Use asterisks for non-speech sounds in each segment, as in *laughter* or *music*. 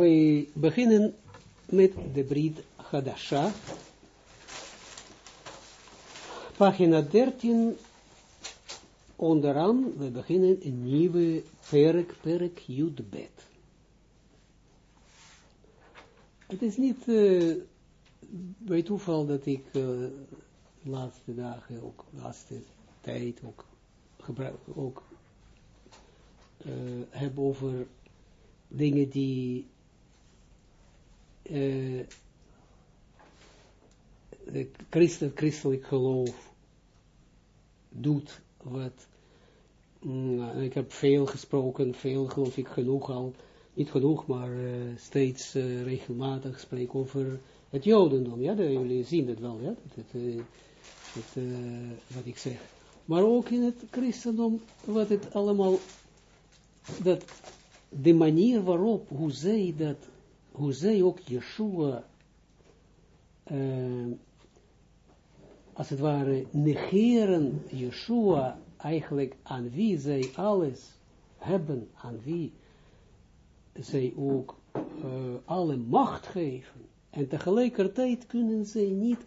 we beginnen met de Brit Hadasha. Pagina 13, onderaan, we beginnen een nieuwe perk, perk Judbet. Het is niet uh, bij toeval dat ik uh, de laatste dagen, ook de laatste tijd, ook, gebruik, ook uh, heb over dingen die uh, de christelijk geloof doet, wat ik heb veel gesproken, veel geloof ik genoeg al, niet genoeg, maar uh, steeds uh, regelmatig spreek over het jodendom, ja, jullie zien het wel, ja, dat, dat, wat ik zeg. Maar ook in het christendom, wat het allemaal, dat de manier waarop, hoe zij dat, hoe zij ook Yeshua, uh, als het ware, negeren Yeshua eigenlijk aan wie zij alles hebben, aan wie zij ook uh, alle macht geven. En tegelijkertijd kunnen zij niet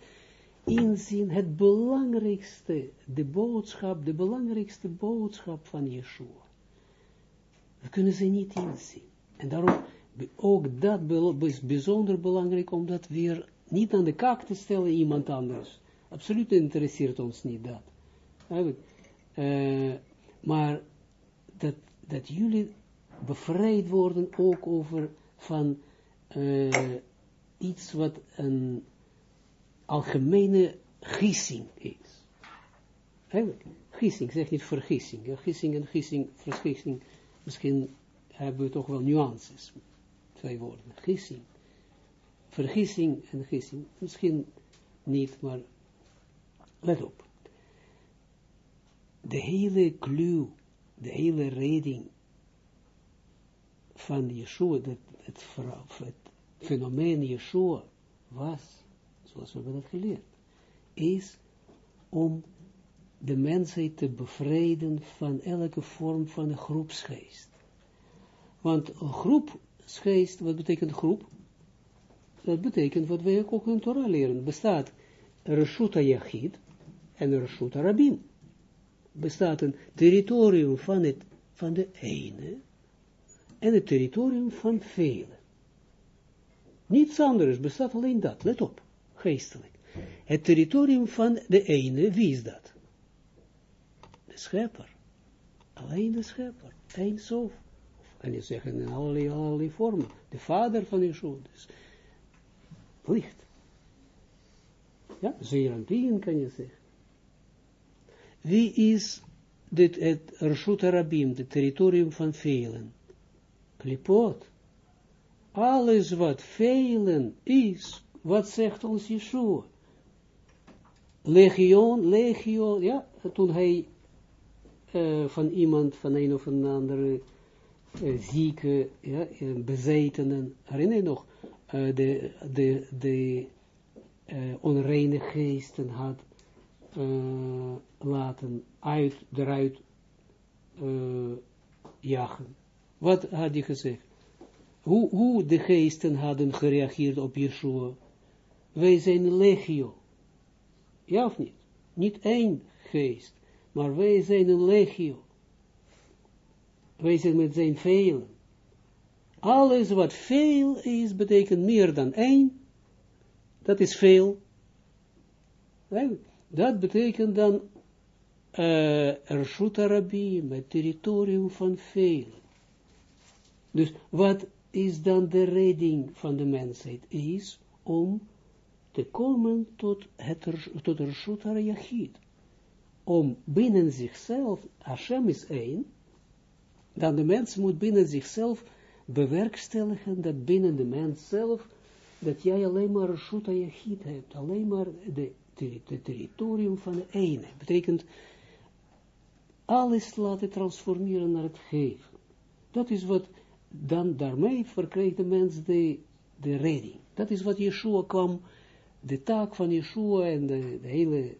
inzien het belangrijkste, de boodschap, de belangrijkste boodschap van Yeshua. Dat kunnen ze niet inzien. En daarom, ook dat is bijzonder belangrijk om dat weer niet aan de kaak te stellen iemand anders. Absoluut interesseert ons niet dat. Uh, maar dat, dat jullie bevrijd worden ook over van uh, iets wat een algemene gissing is. Eigenlijk, gissing, zeg niet vergissing. Gissing en gissing, vergissing misschien hebben we toch wel nuances. Twee woorden. Gissing. Vergissing en gissing. Misschien niet, maar let op. De hele clue, de hele reding van Yeshua, het, fenomeen Yeshua was, zoals we hebben dat geleerd, is om de mensheid te bevrijden van elke vorm van groepsgeest. Want een groepsgeest, wat betekent groep? Dat betekent wat wij ook in Torah leren. Bestaat Reshuta Yachid en Reshuta Rabin. Bestaat een territorium van, het, van de ene en het territorium van vele. Niets anders, bestaat alleen dat, let op, geestelijk. Het territorium van de ene, wie is dat? de schepper. Alleen de schepper. Eén zo. Of kan je zeggen in allerlei, allerlei vormen. De vader van Yeshua. Dus licht. Ja, Zeranpien kan je zeggen. Wie is dit, het Rashut Arabim, het territorium van velen? Klipot. Alles wat velen is, wat zegt ons Yeshua? Legion, legio, ja, toen hij uh, van iemand, van een of een andere zieke, ja, bezetenen, herinner je nog, uh, de, de, de onreine geesten had laten uit, eruit jagen. Wat had hij gezegd? Hoe, hoe de geesten hadden gereageerd op Yeshua? Wij zijn legio. Ja of niet? Niet één geest maar wij zijn een legio. Wij met zijn velen. Alles wat veel is, betekent meer dan één. Dat is veel. Dat betekent dan uh, Arabim, het territorium van velen. Dus wat is dan de redding van de mensheid? Is om te komen tot het tot om binnen zichzelf, Hashem is één, dan de mens moet binnen zichzelf bewerkstelligen dat binnen de mens zelf, dat jij alleen maar Shuta Yachid hebt, alleen maar de, territorium van de ene. Betekent alles laten transformeren naar het geven. Dat is wat, dan daarmee verkrijgt de mens de, de redding. Dat is wat Yeshua kwam, de taak van Yeshua en de, de hele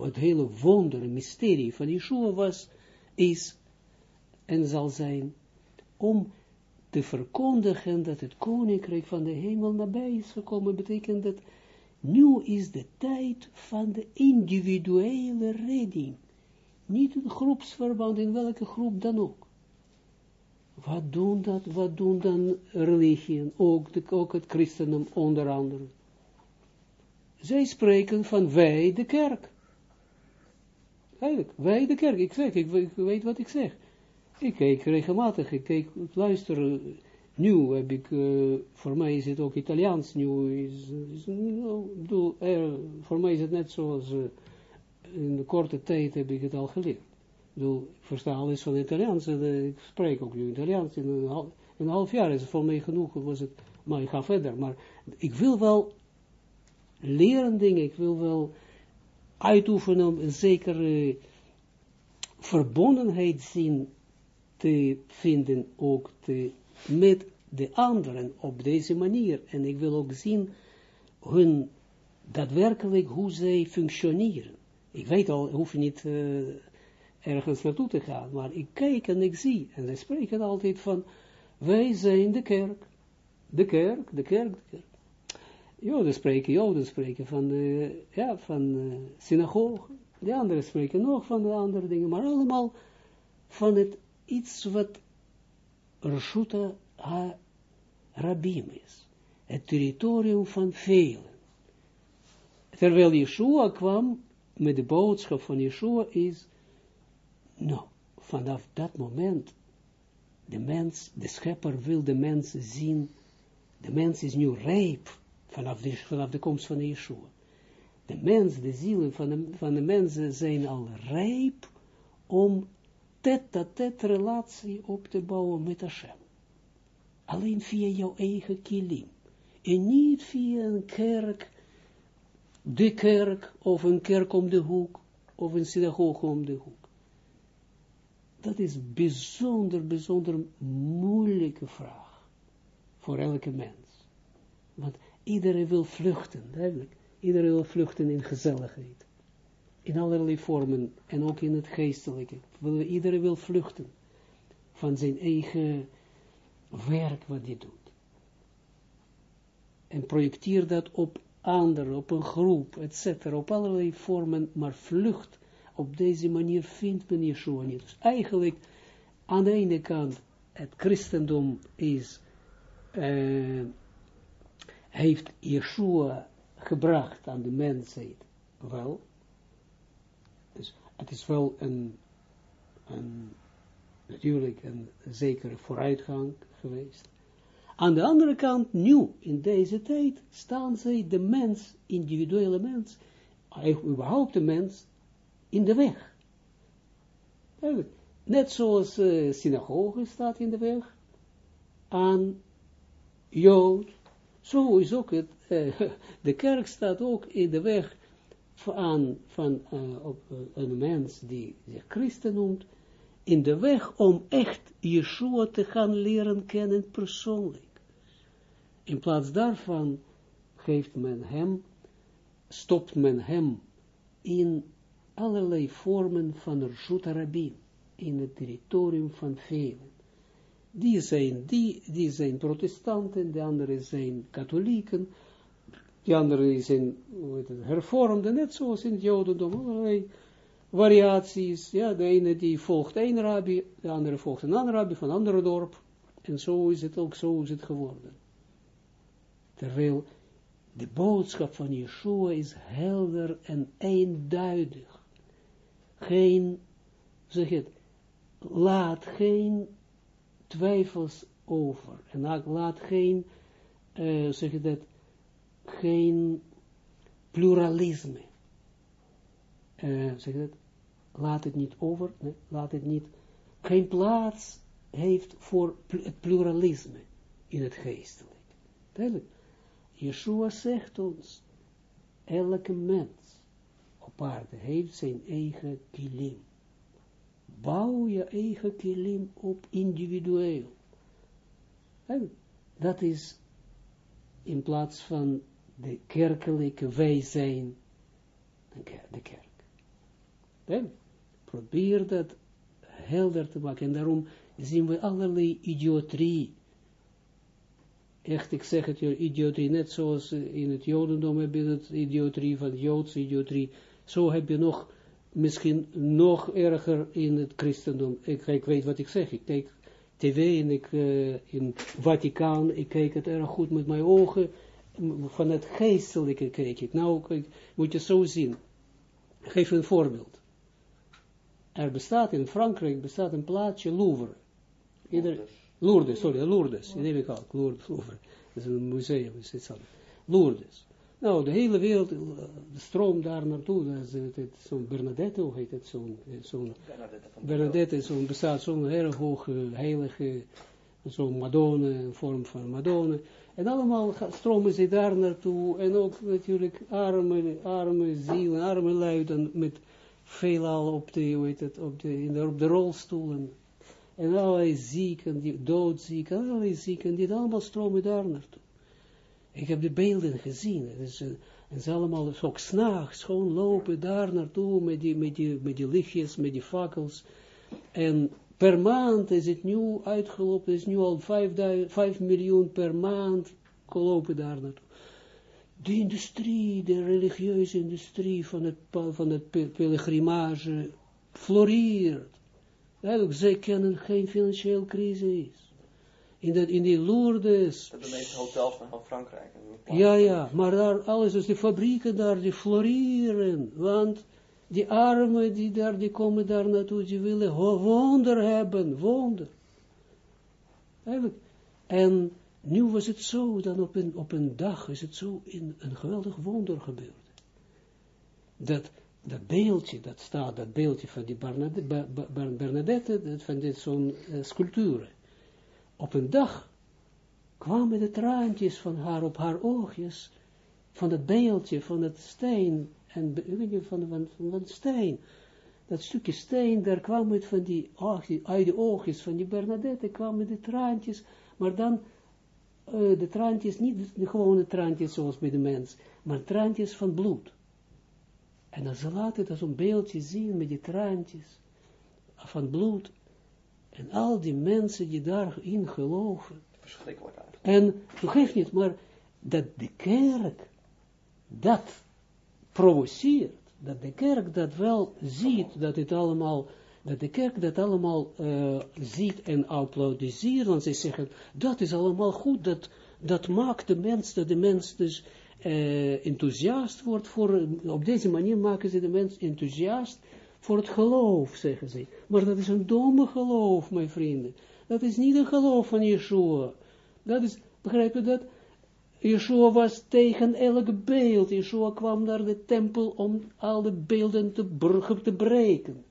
het hele wonder, mysterie van Yeshua was, is en zal zijn, om te verkondigen dat het koninkrijk van de hemel nabij is gekomen, betekent dat nu is de tijd van de individuele redding. Niet een groepsverband, in welke groep dan ook. Wat doen dat, wat doen dan religieën, ook, ook het christendom onder andere. Zij spreken van wij de kerk. Eigenlijk, wij de kerk. Ik, ik weet wat ik zeg. Ik kijk regelmatig, ik kijk, luister, nu heb ik, uh, voor mij is het ook Italiaans, nu is, is nou, bedoel, er, voor mij is het net zoals, in de korte tijd heb ik het al geleerd. Ik versta alles van Italiaans, en ik spreek ook nu Italiaans, in een, half, een half jaar is het voor mij genoeg, was het, maar ik ga verder, maar ik wil wel leren dingen, ik wil wel uitoefenen, een zekere verbondenheid zien te vinden ook te, met de anderen op deze manier. En ik wil ook zien hun daadwerkelijk hoe zij functioneren. Ik weet al, hoef je niet uh, ergens naartoe te gaan, maar ik kijk en ik zie. En ze spreken altijd van, wij zijn de kerk. De kerk, de kerk, de kerk. Joden spreken, Joden spreken van de, ja, van de synagoge. De anderen spreken nog van de andere dingen, maar allemaal van het iets wat Rashuta ha-Rabim is. Het territorium van velen. Terwijl Yeshua kwam met de boodschap van Yeshua is, nou, vanaf dat moment, de mens, de schepper wil de mens zien, de mens is nu rijp vanaf de komst van Yeshua. De mens, de zielen van de, van de mensen zijn al rijp om tet-a-tet relatie op te bouwen met Hashem. Alleen via jouw eigen kilim. En niet via een kerk, de kerk, of een kerk om de hoek, of een synagoge om de hoek. Dat is bijzonder, bijzonder moeilijke vraag voor elke mens. Want iedereen wil vluchten, duidelijk. Iedereen wil vluchten in gezelligheid in allerlei vormen, en ook in het geestelijke. Iedereen wil vluchten van zijn eigen werk wat hij doet. En projecteer dat op anderen, op een groep, etc. Op allerlei vormen, maar vlucht. Op deze manier vindt men Yeshua niet. Dus eigenlijk, aan de ene kant, het christendom is, uh, heeft Yeshua gebracht aan de mensheid, wel, het is wel een, een natuurlijk een zekere vooruitgang geweest. Aan de andere kant, nu, in deze tijd, staan zij de mens, individuele mens, überhaupt de mens, in de weg. Net zoals uh, synagoge staat in de weg, aan Jood, zo is ook het, uh, *laughs* de kerk staat ook in de weg van, van uh, op, uh, een mens die zich christen noemt, in de weg om echt Yeshua te gaan leren kennen persoonlijk. In plaats daarvan geeft men hem, stopt men hem in allerlei vormen van Rabin, in het territorium van velen. Die zijn, die, die zijn protestanten, de anderen zijn katholieken, die andere zijn hervormde, net zoals in het jodendom, allerlei variaties, ja, de ene die volgt een rabbi, de andere volgt een ander rabbi van een ander dorp, en zo is het ook, zo is het geworden. Terwijl de boodschap van Yeshua is helder en eenduidig. Geen, zeg het, laat geen twijfels over, en laat geen, uh, zeg je dat, geen pluralisme. Uh, zeg dat? Laat het niet over, laat het niet, geen plaats heeft voor het pluralisme in het geestelijk. Duidelijk. Zegt ons, elke mens op aarde heeft zijn eigen kilim. Bouw je eigen kilim op individueel. Dat is in plaats van de kerkelijke wij zijn. De kerk. Dan probeer dat helder te maken. En daarom zien we allerlei idioterie echt, ik zeg het je, idioterie, net zoals in het Jodendom heb je het idioterie van Joodse idioterie, zo heb je nog, misschien nog erger in het christendom. Ik, ik weet wat ik zeg, ik kijk tv en ik, uh, in Vaticaan, ik kijk het erg goed met mijn ogen, van het geestelijke kijk ik. Nou, kijk, moet je zo zien. Ik geef een voorbeeld. Er bestaat in Frankrijk, bestaat een plaatsje Louvre. Ieder, Lourdes, sorry, Lourdes. In ik al, Lourdes, Louvre. Dat is een museum, is iets anders. Lourdes. Nou, de hele wereld, de stroom daar naartoe, zo'n Bernadette, hoe heet het, zo'n, zo Bernadette, zo'n bestaat zo'n heel hoge, heilige, zo'n Madonna, een vorm van Madonna. En allemaal stromen ze daar naartoe, en ook natuurlijk arme, arme zielen, arme luiden, met veelal op de, het, op de, in op de rolstoelen. En allerlei zieken, die doodzieken, allerlei zieken, die allemaal stromen daar naartoe. Ik heb de beelden gezien. Dus, en ze allemaal ook s'nachts gewoon lopen daar naartoe met die, met, die, met die lichtjes, met die fakkels. En per maand is het nu uitgelopen, is nu al 5 miljoen per maand gelopen daar naartoe. De industrie, de religieuze industrie van het, van het pelgrimage floreert. Eigenlijk, zij kennen geen financiële crisis in, dat, in die Lourdes. Dat de meeste hotels van Frankrijk. Ja, ja, maar daar alles, dus die fabrieken daar, die floreren, want die armen die daar, die komen daar naartoe, die willen wonder hebben, wonder. Eigenlijk. En nu was het zo, dan op een, op een dag is het zo in een geweldig wonder gebeurd. Dat, dat beeldje, dat staat, dat beeldje van die Bernadette, van dit zo'n uh, sculpturen op een dag kwamen de traantjes van haar op haar oogjes, van het beeldje, van het steen, en van, van, van het steen, dat stukje steen, daar kwam het van die, uit de oogjes van die Bernadette, kwamen de traantjes, maar dan uh, de traantjes, niet de gewone traantjes zoals bij de mens, maar traantjes van bloed. En dan ze laten dat zo'n beeldje zien met die traantjes van bloed, en al die mensen die daarin geloven. Verschrikkelijk eigenlijk. En, geeft niet, maar dat de kerk dat provoceert, dat de kerk dat wel ziet, dat het allemaal, dat de kerk dat allemaal uh, ziet en applaudisseert, want ze zeggen, dat is allemaal goed, dat, dat maakt de mens, dat de mens dus uh, enthousiast wordt voor, op deze manier maken ze de mens enthousiast voor het geloof, zeggen ze. Maar dat is een domme geloof, mijn vrienden. Dat is niet een geloof van Yeshua. Dat is, begrijp je dat? Yeshua was tegen elk beeld. Yeshua kwam naar de tempel om al de beelden te, te breken.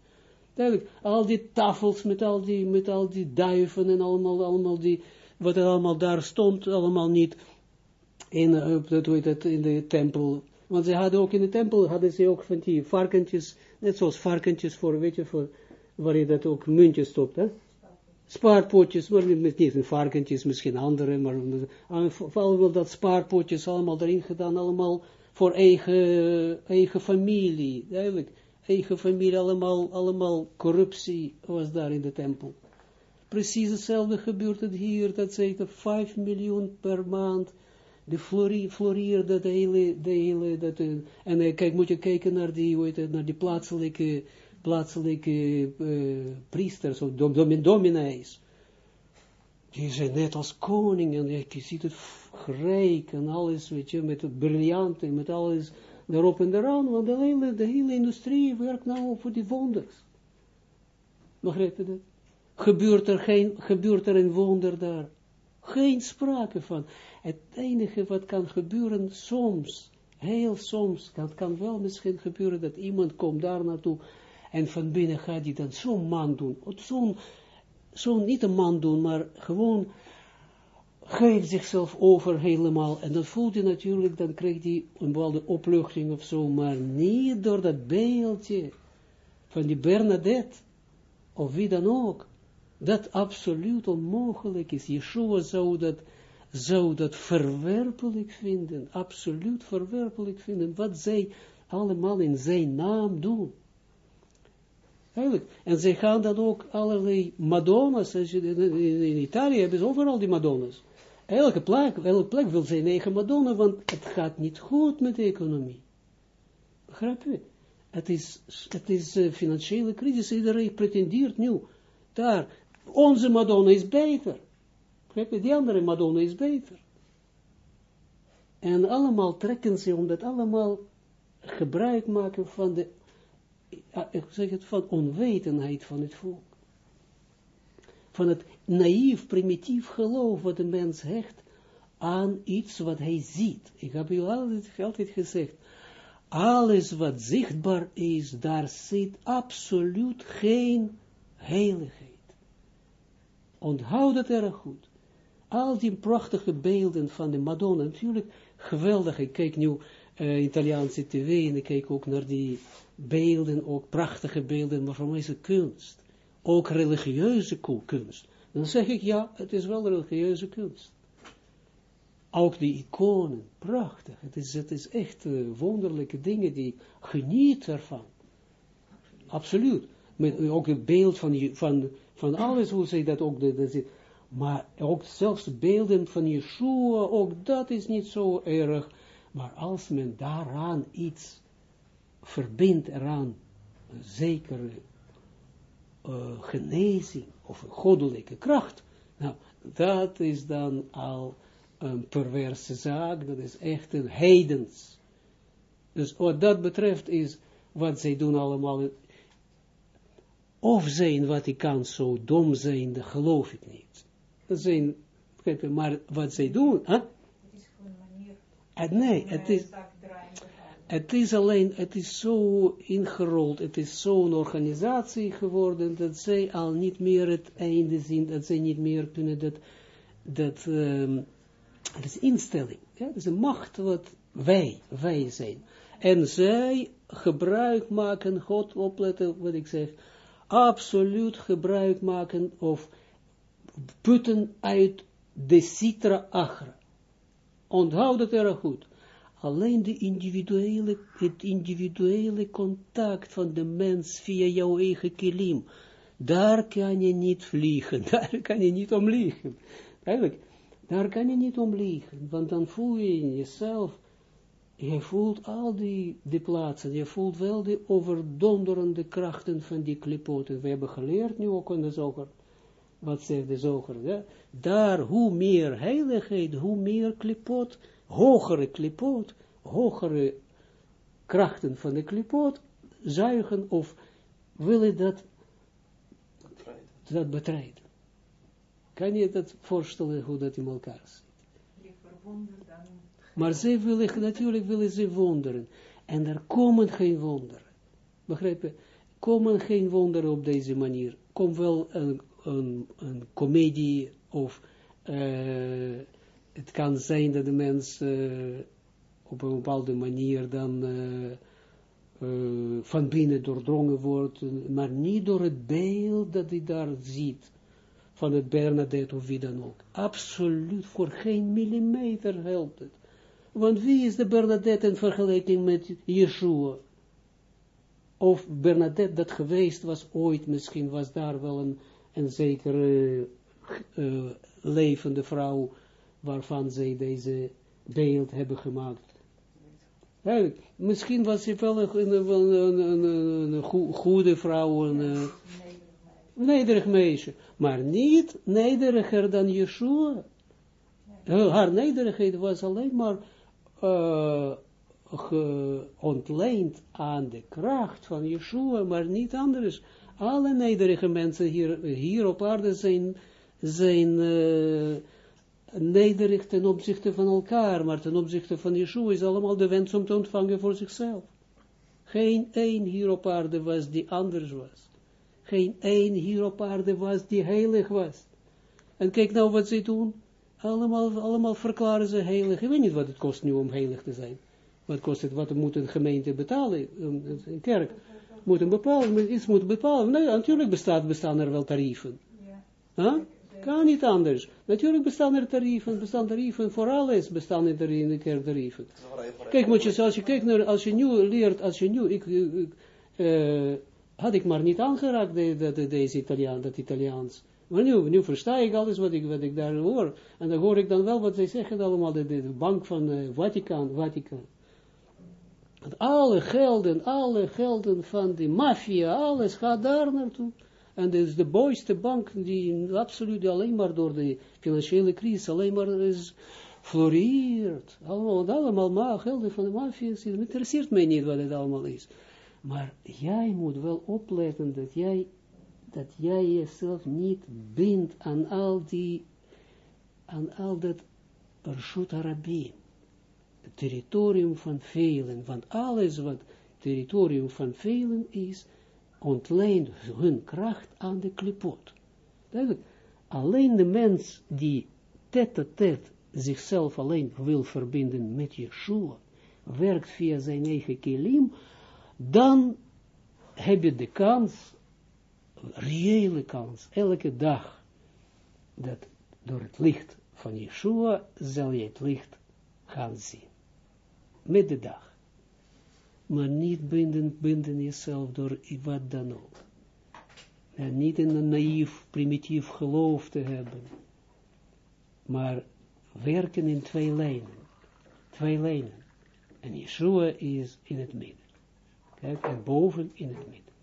Duidelijk, al die tafels met al die, met al die duiven en allemaal, allemaal die, wat er allemaal daar stond, allemaal niet in, uh, dat, in de tempel. Want ze hadden ook in de tempel, hadden ze ook van die varkentjes, Net zoals varkentjes voor, weet je, voor, waar je dat ook muntjes stopt, hè? Spaarpotjes, maar niet, niet varkentjes, misschien andere, maar wel dat spaarpotjes allemaal erin gedaan, allemaal voor eigen, eigen familie. Eigen familie, allemaal, allemaal corruptie was daar in de tempel. Precies hetzelfde gebeurt het hier, dat zeker 5 miljoen per maand de de hele, de hele, dat, uh, en uh, kijk, moet je kijken naar die, hoe heet het, naar die plaatselijke, plaatselijke uh, priesters, of dom, dom, dominees. Die zijn net als koningen, je ziet het rijk en alles, weet je, met het briljanten, met alles erop en eraan, want de hele, de hele industrie werkt nou voor die wonders. Begrijp je dat? Gebeurt er, geen, gebeurt er een wonder daar? Geen sprake van. Het enige wat kan gebeuren soms, heel soms, dat kan wel misschien gebeuren dat iemand komt daar naartoe en van binnen gaat hij dan zo'n man doen. Zo'n, zo niet een man doen, maar gewoon geeft zichzelf over helemaal. En dan voelt hij natuurlijk, dan krijgt hij een bepaalde opluchting of zo, maar niet door dat beeldje van die Bernadette, of wie dan ook dat absoluut onmogelijk is. Yeshua zou dat, zou dat verwerpelijk vinden, absoluut verwerpelijk vinden, wat zij allemaal in zijn naam doen. En zij gaan dan ook allerlei Madonna's, in, Italië hebben ze overal die Madonna's. Elke plek, elke plek wil zijn eigen Madonna, want het gaat niet goed met de economie. Begrijp je? Het is, het is uh, financiële crisis, iedereen pretendeert nu, daar, onze Madonna is beter. Begrijp je? Die andere Madonna is beter. En allemaal trekken ze, omdat allemaal gebruik maken van de, ik zeg het, van onwetendheid van het volk. Van het naïef, primitief geloof wat de mens hecht aan iets wat hij ziet. Ik heb u altijd, altijd gezegd, alles wat zichtbaar is, daar zit absoluut geen heiligheid. Onthoud het erg goed. Al die prachtige beelden van de Madonna, natuurlijk geweldig. Ik kijk nu uh, Italiaanse tv en ik kijk ook naar die beelden, ook prachtige beelden, maar voor mij is het kunst. Ook religieuze kunst. Dan zeg ik, ja, het is wel religieuze kunst. Ook die iconen, prachtig. Het is, het is echt uh, wonderlijke dingen die geniet ervan. Absoluut. Met ook het beeld van, van, van alles, hoe zij dat ook, dat, maar ook zelfs de beelden van Yeshua, ook dat is niet zo erg. Maar als men daaraan iets verbindt, eraan een zekere uh, genezing of een goddelijke kracht, nou, dat is dan al een perverse zaak, dat is echt een heidens. Dus wat dat betreft is, wat zij doen allemaal, of zijn wat ik kan zo dom zijn, dat geloof ik niet. Dat zijn, maar wat zij doen, hè? Het, nee, het is, het is alleen, het is zo ingerold, het is zo'n organisatie geworden, dat zij al niet meer het einde zien, dat zij niet meer kunnen dat, dat, um, dat is instelling, ja, dat is een macht wat wij, wij zijn. En zij gebruik maken, God opletten wat ik zeg, absoluut gebruik maken of putten uit de citra agra. Onthoud het erg goed. Alleen de individuele, het individuele contact van de mens via jouw eigen kilim, daar kan je niet vliegen, *laughs* daar kan je niet om liegen. Eigenlijk, daar kan je niet om liegen, want dan voel je jezelf, je voelt al die, die plaatsen, je voelt wel de overdonderende krachten van die klipoten. We hebben geleerd nu ook in de zoger, wat zegt de zoger, ja? daar hoe meer heiligheid, hoe meer klipot, hogere klipot, hogere krachten van de klipot, zuigen of willen dat, dat betreden. Kan je dat voorstellen hoe dat in elkaar zit? Maar ze willen, natuurlijk willen ze wonderen. En er komen geen wonderen. Begrijp je? Komen geen wonderen op deze manier. Kom wel een een, een komedie of uh, het kan zijn dat de mens uh, op een bepaalde manier dan uh, van binnen doordrongen wordt, maar niet door het beeld dat hij daar ziet van het Bernadette of wie dan ook. Absoluut, voor geen millimeter helpt het. Want wie is de Bernadette in vergelijking met Yeshua? Of Bernadette dat geweest was ooit, misschien was daar wel een een zekere uh, levende vrouw, waarvan zij deze beeld hebben gemaakt. Misschien was ze wel een, een, een, een goede vrouw, een uh, nederig meisje, maar niet nederiger dan Yeshua. Haar nederigheid was alleen maar ontleend aan de kracht van Yeshua, maar niet anders alle nederige mensen hier, hier op aarde zijn, zijn uh, nederig ten opzichte van elkaar, maar ten opzichte van Yeshua is allemaal de wens om te ontvangen voor zichzelf. Geen één hier op aarde was die anders was. Geen één hier op aarde was die heilig was. En kijk nou wat ze doen. Allemaal, allemaal verklaren ze heilig. Ik weet niet wat het kost nu om heilig te zijn. Wat kost het, wat moet een gemeente betalen, een kerk moet een bepalen, iets moet bepalen. Nee, natuurlijk bestaat, bestaan er wel tarieven. Ja. Huh? Kan niet anders. Natuurlijk bestaan er tarieven, bestaan tarieven, voor alles bestaan er in de kerk tarieven. Kijk, moet je, als je kijkt naar, als je nu leert, als je nu, ik, ik uh, had ik maar niet aangeraakt, de, de, deze Italiaan, dat Italiaans, Maar nu, nu versta ik alles wat ik, wat ik daar hoor. En dan hoor ik dan wel wat zij zeggen allemaal, de bank van uh, Vaticaan, Vaticaan. Alle gelden, alle gelden van de maffia, alles gaat daar naartoe. En dus de mooiste bank die absoluut alleen maar door de financiële crisis alleen maar is floreert. Allemaal, allemaal maar gelden van de maffia. Het interesseert mij niet wat het allemaal is. Maar jij moet wel opletten dat jij, dat jij jezelf niet bindt aan al die, aan al dat Rashut Arabim. Territorium van velen, want alles wat territorium van velen is, ontleent hun kracht aan de klipot. Alleen de mens die tet-a-tet zichzelf alleen wil verbinden met Yeshua, werkt via zijn eigen kilim, dan heb je de kans, reële kans, elke dag, dat door het licht van Yeshua zal je het licht gaan zien. Met de dag. Maar niet binden, binden jezelf door wat dan ook. En niet in een naïef, primitief geloof te hebben. Maar werken in twee lijnen. Twee lijnen. En Yeshua is in het midden. Kijk, en boven in het midden.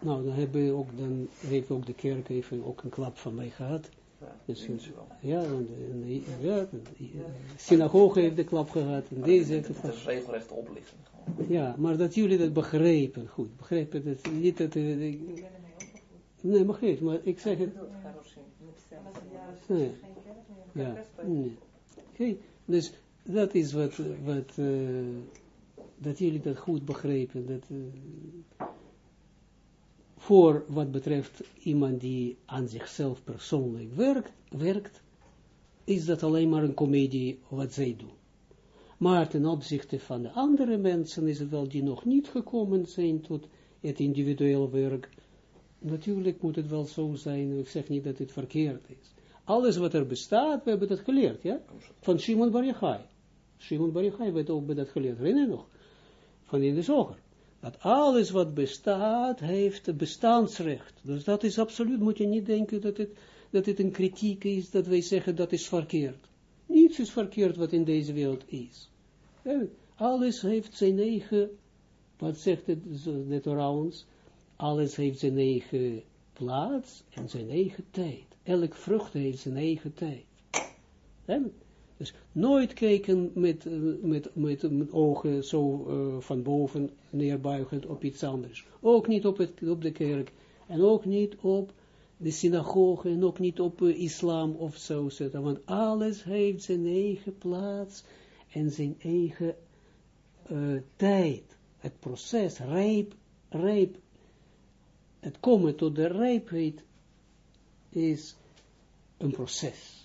Nou, dan hebben we ook, dan heeft ook de kerk even ook een klap van mij gehad. Ja, dus, ja, en, en, ja, de synagoge heeft de klap gehad. En deze heeft het is regelrechte oplichting. Ja, maar dat jullie dat begrepen, goed, begrepen dat niet dat... Uh, nee, begreep, maar ik zeg het... Nee, ja, nee. Oké, dus dat is wat, wat uh, dat jullie dat goed begrepen, dat uh, voor wat betreft iemand die aan zichzelf persoonlijk werkt, werkt, is dat alleen maar een komedie wat zij doen. Maar ten opzichte van de andere mensen is het wel die nog niet gekomen zijn tot het individueel werk. Natuurlijk moet het wel zo zijn, ik zeg niet dat het verkeerd is. Alles wat er bestaat, we hebben dat geleerd, ja? Van Shimon Bar Yochai. Shimon Bar Yochai werd ook bij dat geleerd, herinner je nog? Van in de zoger. Dat alles wat bestaat, heeft bestaansrecht. Dus dat is absoluut, moet je niet denken dat het, dat het een kritiek is, dat wij zeggen dat is verkeerd. Niets is verkeerd wat in deze wereld is. Alles heeft zijn eigen, wat zegt het, de ons, alles heeft zijn eigen plaats en zijn eigen tijd. Elk vrucht heeft zijn eigen tijd. Dus nooit kijken met, met, met, met ogen zo uh, van boven neerbuigend op iets anders. Ook niet op, het, op de kerk. En ook niet op de synagoge. En ook niet op uh, islam of zo. Want alles heeft zijn eigen plaats. En zijn eigen tijd. Het proces, rijp, rijp. Het komen tot de rijpheid is een proces.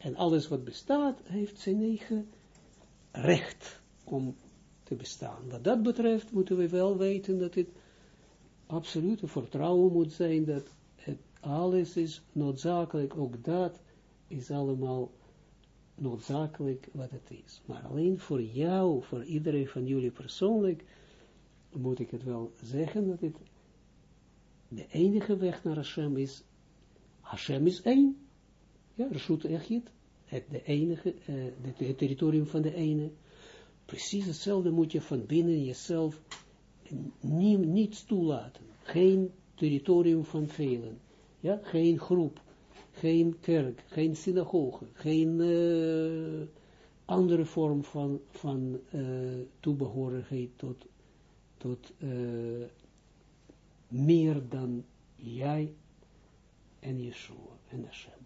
En alles wat bestaat, heeft zijn eigen recht om te bestaan. Wat dat betreft moeten we wel weten dat het absolute vertrouwen moet zijn, dat het alles is noodzakelijk, ook dat is allemaal noodzakelijk wat het is. Maar alleen voor jou, voor iedereen van jullie persoonlijk, moet ik het wel zeggen dat het de enige weg naar Hashem is, Hashem is één, ja, Rashut Echid, het, de enige, uh, het territorium van de ene. Precies hetzelfde moet je van binnen jezelf nie, niets toelaten. Geen territorium van velen. Ja, geen groep, geen kerk, geen synagoge, geen uh, andere vorm van, van toebehorigheid tot, tot meer dan jij en Yeshua en Hashem.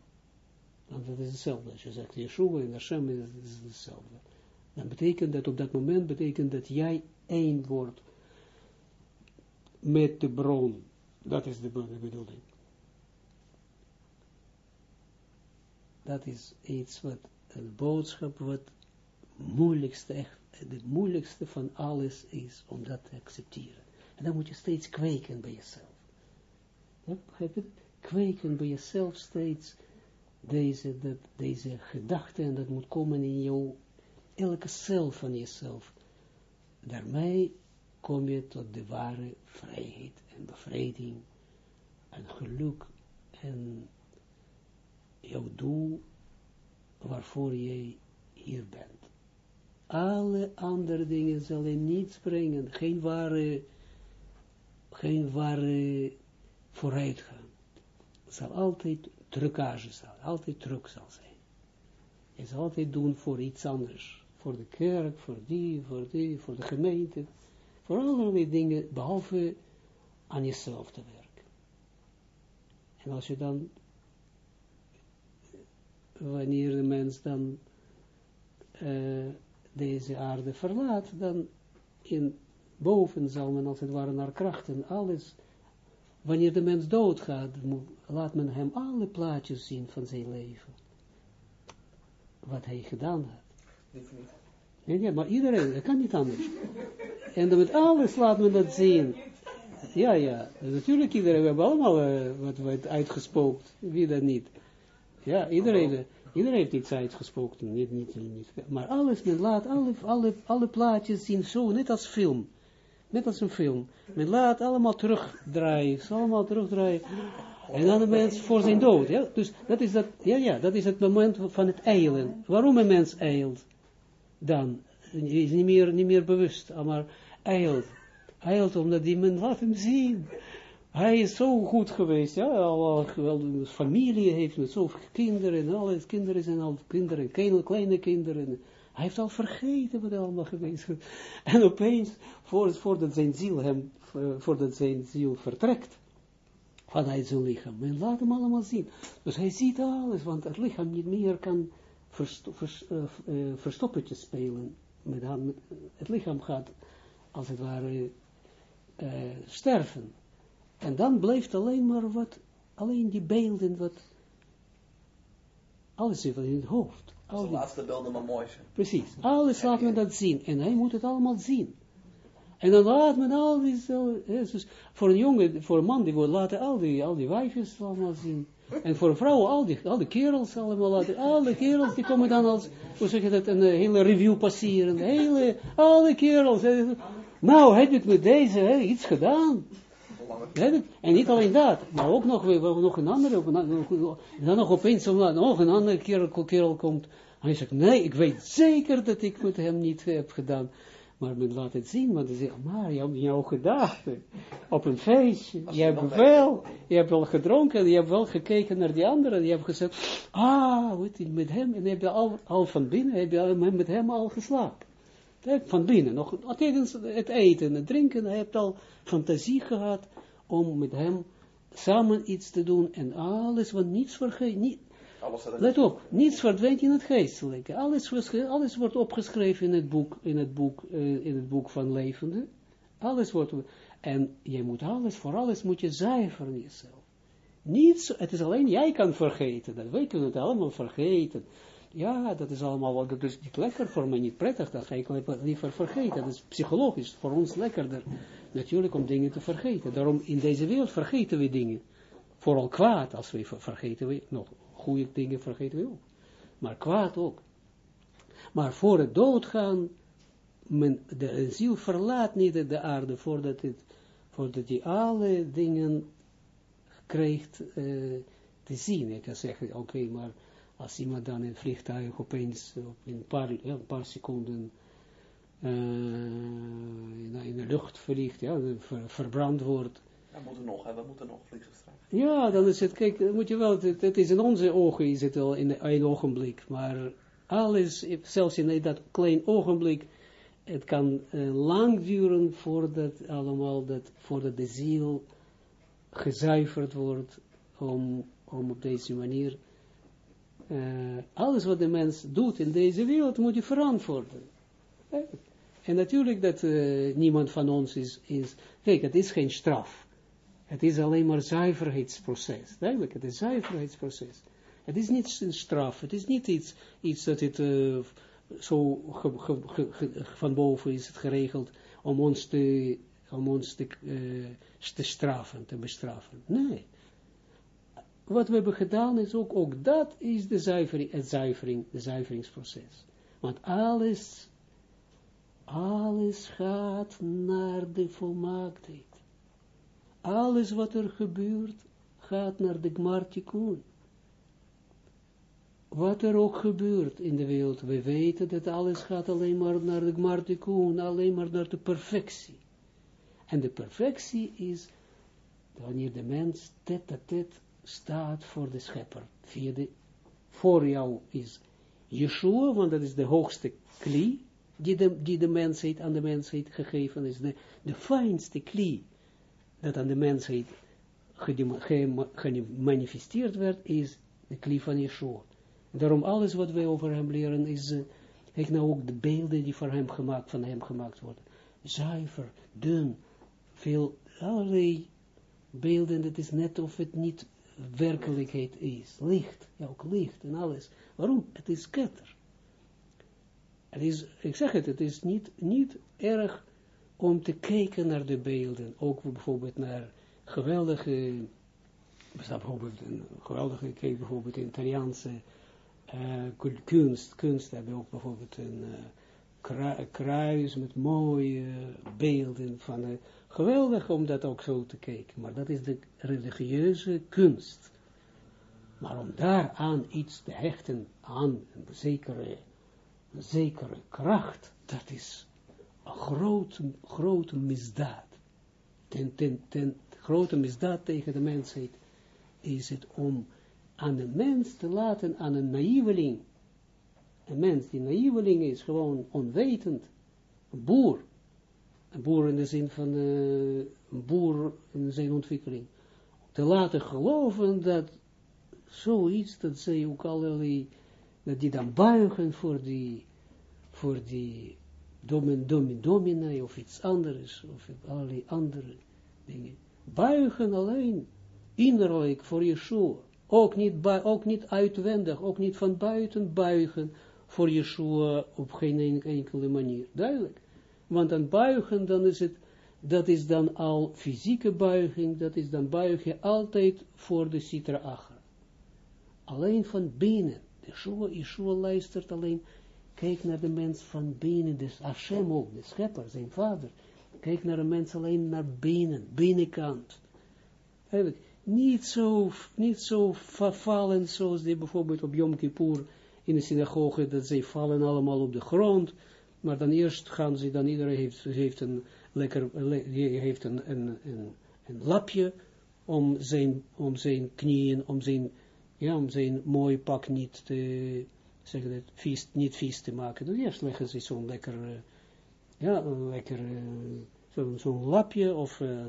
Want dat is hetzelfde. Als je zegt Yeshua en Hashem is, is hetzelfde. Dan betekent dat op dat moment, betekent dat jij één wordt met de bron. Dat is de bedoeling. Dat is iets wat, een boodschap wat moeilijkste, echt, het moeilijkste van alles is om dat te accepteren. En dan moet je steeds kweken bij jezelf. Ja? Kweken bij jezelf steeds deze, dat, deze gedachte, en dat moet komen in jou, elke cel van jezelf. Daarmee kom je tot de ware vrijheid en bevrijding en geluk en jouw doel waarvoor jij hier bent. Alle andere dingen zullen niet brengen, geen ware, geen ware vooruitgang. Het zal altijd trucage zijn, altijd druk zal zijn. Je zal altijd doen voor iets anders. Voor de kerk, voor die, voor die, voor de gemeente. Voor allerlei dingen, behalve aan jezelf te werken. En als je dan, wanneer de mens dan uh, deze aarde verlaat, dan in boven zal men als het ware naar krachten alles, wanneer de mens doodgaat, laat men hem alle plaatjes zien van zijn leven. Wat hij gedaan had. Nee, nee, maar iedereen, dat kan niet anders. En dan met alles laat men dat zien. Ja, ja, natuurlijk iedereen, we hebben allemaal uh, wat, wat uitgespookt, wie dat niet. Ja, iedereen, iedereen heeft iets uitgespookt, niet, niet, niet, maar alles, men laat alle, alle, alle plaatjes zien zo, net als film. Net als een film. Men laat allemaal terugdraaien, allemaal terugdraaien. En dan de mens voor zijn dood, ja. Dus dat is, dat, ja, ja, dat is het moment van het eilen. Waarom een mens eilt? Dan, is niet meer, niet meer bewust, maar eilt. Eilt omdat die men laat hem zien. Hij is zo goed geweest, ja, al, familie heeft met zoveel kinderen, en alle kinderen zijn al kinderen, kleine, kleine kinderen. Hij heeft al vergeten wat allemaal geweest is. En opeens, voordat zijn ziel hem, voordat zijn ziel vertrekt, vanuit zijn lichaam, men laat hem allemaal zien. Dus hij ziet alles, want het lichaam niet meer kan uh, uh, verstoppertjes spelen. Met het lichaam gaat, als het ware, sterven. En dan blijft alleen maar wat, alleen die beelden, wat, alles zit in het hoofd. De laatste beelden maar mooi zijn. Precies, alles laat men dat zien. En hij moet het allemaal zien. En dan laat men al die, dus voor een jongen, voor een man, die wordt laten al die, al die wijfjes allemaal zien. En voor een vrouw, al die, al die kerels allemaal laten, al die kerels, die komen dan als, hoe zeg je dat, een hele review passeren. Hele, al die kerels. Nou, heb ik met deze iets gedaan. En niet alleen dat, maar ook nog, nog een andere, en dan nog opeens nog een andere kerel, kerel komt. En hij zegt, nee, ik weet zeker dat ik met hem niet heb gedaan. Maar men laat het zien, want ze zegt, maar je hebt jouw gedachten op een feestje, je hebt wel, je hebt wel gedronken, je hebt wel gekeken naar die anderen, je hebt gezegd, ah, weet je, met hem, en heb je al, al van binnen, heb je met hem al geslapen. Van binnen, nog tijdens het eten, het drinken, je hebt al fantasie gehad om met hem samen iets te doen. En alles, wat niets vergeet, niet, let op, niets verdwijnt in het geestelijke, alles, alles wordt opgeschreven in het boek, in het boek, uh, in het boek van levende, alles wordt, en je moet alles, voor alles moet je zuiveren jezelf. Niets, het is alleen, jij kan vergeten, dat. Wij kunnen het allemaal vergeten, ja, dat is allemaal, wat, dat is niet lekker voor mij, niet prettig, dat ga ik liever vergeten. Dat is psychologisch voor ons lekkerder, natuurlijk om dingen te vergeten. Daarom in deze wereld vergeten we dingen. Vooral kwaad, als we vergeten we, nog goede dingen vergeten we ook. Maar kwaad ook. Maar voor het doodgaan, men, de ziel verlaat niet de aarde, voordat, het, voordat hij alle dingen krijgt uh, te zien. Ik kan zeggen, oké, maar als iemand dan in een vliegtuig opeens op een paar, een paar seconden uh, in, de lucht vliegt, ja, ver, verbrand wordt. Ja, we moeten nog, hè, we moeten nog vliegen straks. Ja, dan is het, kijk, moet je wel, het, het is in onze ogen is het wel in een ogenblik, maar alles, zelfs in dat klein ogenblik, het kan uh, lang duren voordat allemaal, dat, voordat de ziel gezuiverd wordt, om, om op deze manier uh, alles wat de mens doet in deze wereld moet je verantwoorden. En natuurlijk dat uh, niemand van ons is, is, kijk, het is geen straf. Het is alleen maar zuiverheidsproces. Duidelijk, het is zuiverheidsproces. Het is niet een straf, het is niet iets, iets dat het uh, zo van boven is het geregeld om ons te, om ons te, te straffen, te bestraffen. Nee wat we hebben gedaan is ook, ook dat is de zuivering, het zuivering, de zuiveringsproces. Want alles alles gaat naar de volmaaktheid. Alles wat er gebeurt, gaat naar de Gmartikun. Wat er ook gebeurt in de wereld, we weten dat alles gaat alleen maar naar de Gmartikun, alleen maar naar de perfectie. En de perfectie is wanneer de mens tet a tet staat voor de schepper. Via de, voor jou is Yeshua, want dat is de hoogste kli, die de, de mensheid aan de mensheid gegeven is, de, fijnste kli, dat aan de mensheid gemanifesteerd werd, is de kli van Yeshua. Daarom alles wat wij over hem leren, is, uh, nou ook de beelden die voor hem gemaakt, van hem gemaakt worden. Zuiver, dun, veel, allerlei beelden, dat is net of het niet werkelijkheid is. Licht, ja ook licht en alles. Waarom? Het is ketter. Het is, ik zeg het, het is niet, niet erg om te kijken naar de beelden. Ook bijvoorbeeld naar geweldige, bijvoorbeeld een geweldige, kijk bijvoorbeeld Italiaanse uh, kunst. Kunst hebben ook bijvoorbeeld een uh, kruis met mooie beelden van uh, geweldig om dat ook zo te kijken, maar dat is de religieuze kunst. Maar om daaraan iets te hechten, aan een zekere, een zekere kracht, dat is een grote, grote misdaad. Ten, ten, ten grote misdaad tegen de mensheid is het om aan een mens te laten, aan een naïveling, een mens die naïveling is, gewoon onwetend, een boer, een boer in de zin van uh, een boer in zijn ontwikkeling, te laten geloven dat zoiets, dat zij ook allerlei, dat die dan buigen voor die, voor die domin, domin, domina, of iets anders, of allerlei andere dingen. Buigen alleen, innerlijk voor Yeshua. Ook niet, ook niet uitwendig, ook niet van buiten buigen voor Yeshua op geen enkele manier. Duidelijk. Want dan buigen, dan is het, dat is dan al fysieke buiging, dat is dan buigen altijd voor de Sitra Acher. Alleen van binnen. Yeshua, Yeshua luistert alleen, kijk naar de mens van binnen, dus Hashem ook, de schepper, zijn vader. Kijk naar de mens alleen naar binnen, binnenkant. Niet zo, niet zo vallen zoals die bijvoorbeeld op Yom Kippur in de synagoge, dat zij vallen allemaal op de grond, maar dan eerst gaan ze, dan iedereen heeft, heeft een lekker, heeft een, een, een lapje om zijn, om zijn knieën, om zijn, ja, om zijn mooi pak niet te, zeg dat, vies, niet vies te maken. Dan eerst leggen ze zo'n lekker, uh, ja, lekker, uh, zo'n zo lapje, of, uh,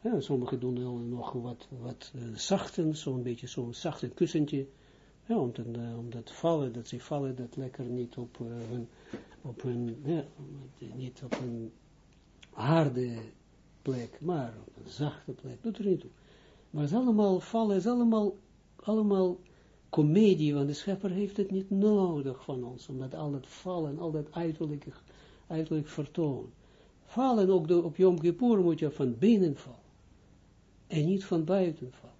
ja, sommigen doen nog wat, wat zachten, zo'n beetje zo'n zachte kussentje, ja, om, om dat vallen, dat ze vallen, dat lekker niet op hun op een, ja, niet op een harde plek, maar op een zachte plek, doet er niet toe. Maar het is allemaal vallen, het is allemaal, allemaal komedie, want de schepper heeft het niet nodig van ons, omdat al dat vallen, al dat uiterlijk, uiterlijk vertoon. Vallen ook de, op Yom Kippur moet je van binnen vallen, en niet van buiten vallen.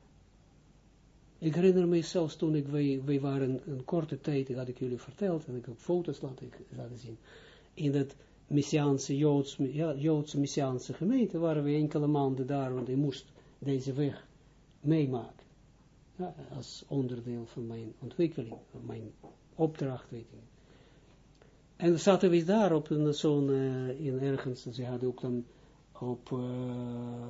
Ik herinner me zelfs toen ik, wij, wij waren een korte tijd, dat had ik jullie verteld, en ik heb foto's laten zien, in dat Messiaanse, Joods, ja, Joodse Messiaanse gemeente, waren we enkele maanden daar, want ik moest deze weg meemaken. Als onderdeel van mijn ontwikkeling, van mijn opdracht, weet ik. En zaten we daar op zo'n, uh, in ergens, ze hadden ook dan op uh,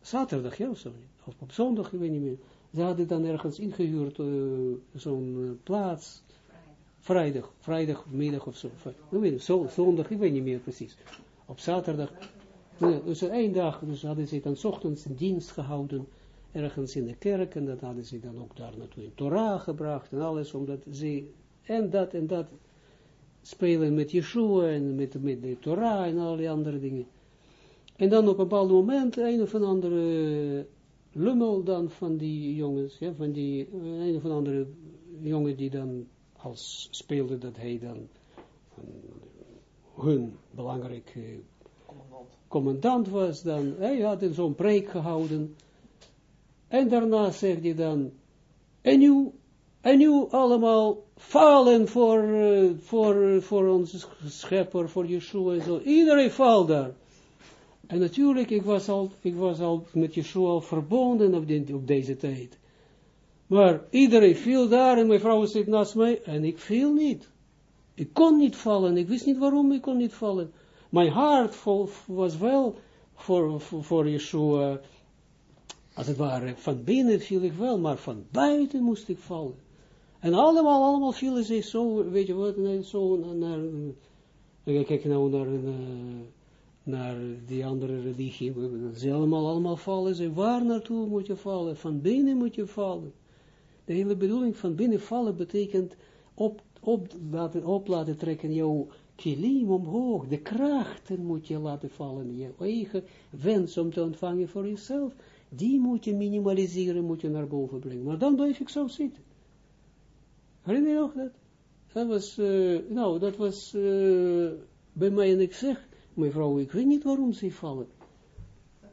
zaterdag, ja, of zo, of op zondag, ik weet niet meer, ze hadden dan ergens ingehuurd uh, zo'n plaats, vrijdag, vrijdagmiddag of zo, zo, zondag, ik weet niet meer precies, op zaterdag, dus één dag, dus hadden ze dan ochtends een dienst gehouden, ergens in de kerk, en dat hadden ze dan ook daar naartoe in Torah gebracht, en alles, omdat ze, en dat en dat, spelen met Yeshua, en met, met de Torah, en al die andere dingen. En dan op een bepaald moment, een of een andere lummel dan van die jongens, ja, van die, een of andere jongen die dan als speelde dat hij dan hun belangrijke commandant, commandant was dan, hij had zo'n preek gehouden, en daarna zegt hij dan, en nu, En nu allemaal vallen voor, uh, voor, voor onze schepper, voor Yeshua en zo. Iedereen valt daar. En natuurlijk, ik was al, ik was al met Yeshua al verbonden op deze tijd. Maar iedereen viel daar en mijn vrouw zit naast mij en ik viel niet. Ik kon niet vallen, ik wist niet waarom ik kon niet vallen. Mijn hart was wel voor, voor, voor Yeshua, als het ware, van binnen viel ik wel, maar van buiten moest ik vallen. En allemaal, allemaal vielen ze zo, weet je wat, zo naar, naar kijk nou naar, naar, naar die andere religie, ze allemaal, allemaal vallen, ze, waar naartoe moet je vallen? Van binnen moet je vallen. De hele bedoeling van binnen vallen betekent op, op, laten, op laten trekken jouw kilim omhoog, de krachten moet je laten vallen, je eigen wens om te ontvangen voor jezelf, die moet je minimaliseren, moet je naar boven brengen. Maar dan blijf ik zo zitten. Herinner je nog dat? Dat was, uh, nou, dat was uh, bij mij en ik zeg, mevrouw, ik weet niet waarom ze vallen.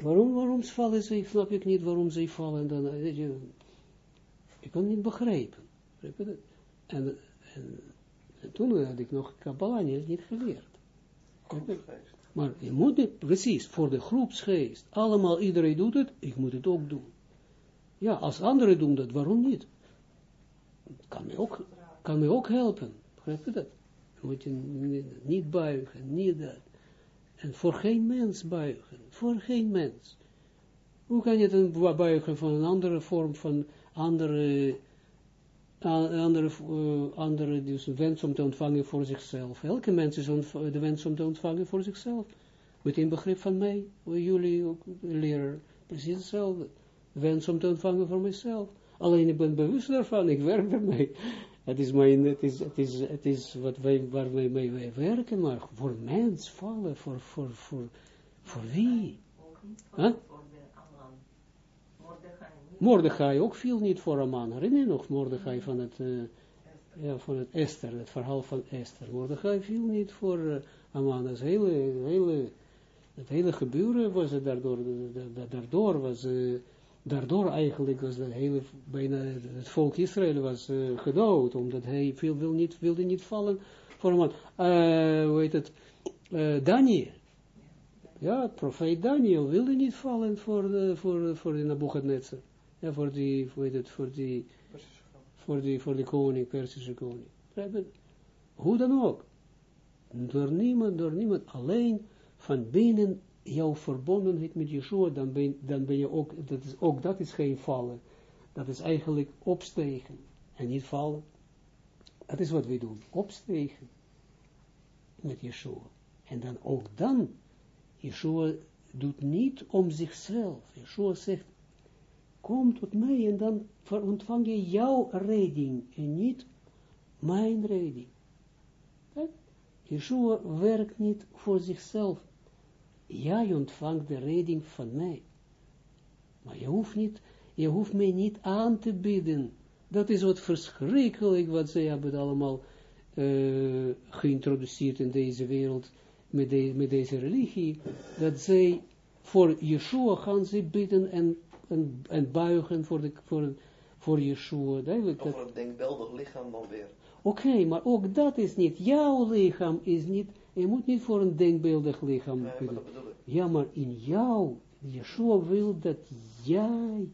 Waarom, waarom vallen ze, snap ik niet waarom ze vallen. Dan, weet je, ik kon niet begrijpen. En, en, en toen had ik nog Kabbalah niet geleerd. Maar je moet het, precies, voor de groepsgeest, allemaal, iedereen doet het, ik moet het ook doen. Ja, als anderen doen dat, waarom niet? Kan mij ook, kan mij ook helpen, begrijp je dat? Moet je niet buigen, niet dat. En voor geen mens buigen, voor geen mens. Hoe kan je dan buigen van een andere vorm van andere andere, uh, andere dus wens om te ontvangen voor zichzelf. Elke mens is de wens om te ontvangen voor zichzelf. Met een begrip van mij, jullie ook leren, precies hetzelfde. Wens om te ontvangen voor mezelf. Alleen ik ben bewust daarvan, ik werk ermee. *laughs* Het is, mijn, het is, het is, het is wat wij, waar wij mee werken, maar voor mens vallen, voor, voor, voor, voor wie? Huh? Mordechai ook viel niet voor een man. Herinner je nog Mordechai van het, uh, ja, van het Esther, het verhaal van Esther. Mordechai viel niet voor uh, Aman. Dat hele, hele, het hele gebeuren was het daardoor, daardoor was, uh, eigenlijk was het hele, bijna het volk Israël was gedood, omdat hij veel wil niet, wilde niet vallen voor een man. Uh, hoe heet het? Daniel. Ja, profeet Daniel wilde niet vallen voor de, voor, voor voor die, heet het, voor die, voor die, voor de koning, Persische koning. Hoe dan ook. Door niemand, door niemand, alleen van binnen jouw verbondenheid met Yeshua, dan ben, dan ben je ook, dat is, ook dat is geen vallen. Dat is eigenlijk opstegen en niet vallen. Dat is wat we doen, opstegen met Yeshua. En dan ook dan, Yeshua doet niet om zichzelf. Yeshua zegt, kom tot mij en dan ontvang je jouw redding en niet mijn redding. Yeshua werkt niet voor zichzelf. Jij ontvangt de redding van mij. Maar je hoeft, niet, je hoeft mij niet aan te bidden. Dat is wat verschrikkelijk wat zij hebben allemaal uh, geïntroduceerd in deze wereld met, met deze religie. Dat zij voor Yeshua gaan ze bidden en en, en buigen voor, de, voor, voor Yeshua. Duidelijk. Over een denkbeeldig lichaam dan weer. Oké, maar ook dat is niet, jouw lichaam is niet, je moet niet voor een denkbeeldig lichaam nee. Ja, maar in jou, Yeshua wil dat jij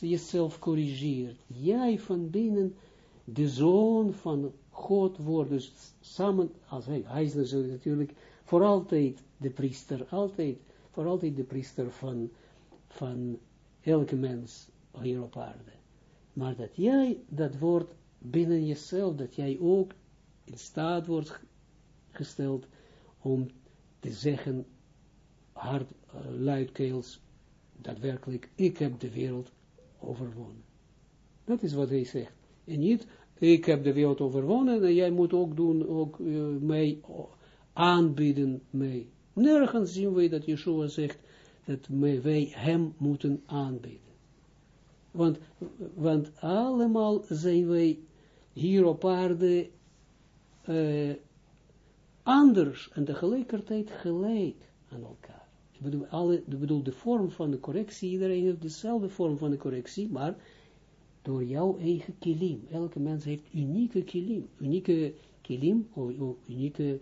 jezelf corrigeert. Jij van binnen de zoon van God wordt. Dus samen, als hij, hij is natuurlijk voor altijd de priester, altijd, voor altijd de priester van, van elke mens hier op aarde. Maar dat jij dat wordt binnen jezelf, dat jij ook in staat wordt gesteld om te zeggen, hard, uh, luidkeels, daadwerkelijk, ik heb de wereld overwonnen. Dat is wat hij zegt. En niet, ik heb de wereld overwonnen en jij moet ook doen, ook uh, mij aanbieden mee. Nergens zien we dat Yeshua zegt, dat wij hem moeten aanbieden. Want, want allemaal zijn wij hier op aarde uh, anders en tegelijkertijd gelijk aan elkaar. Ik bedoel, alle, ik bedoel, de vorm van de correctie, iedereen heeft dezelfde vorm van de correctie, maar door jouw eigen kilim. Elke mens heeft unieke kilim, unieke kilim, of, unieke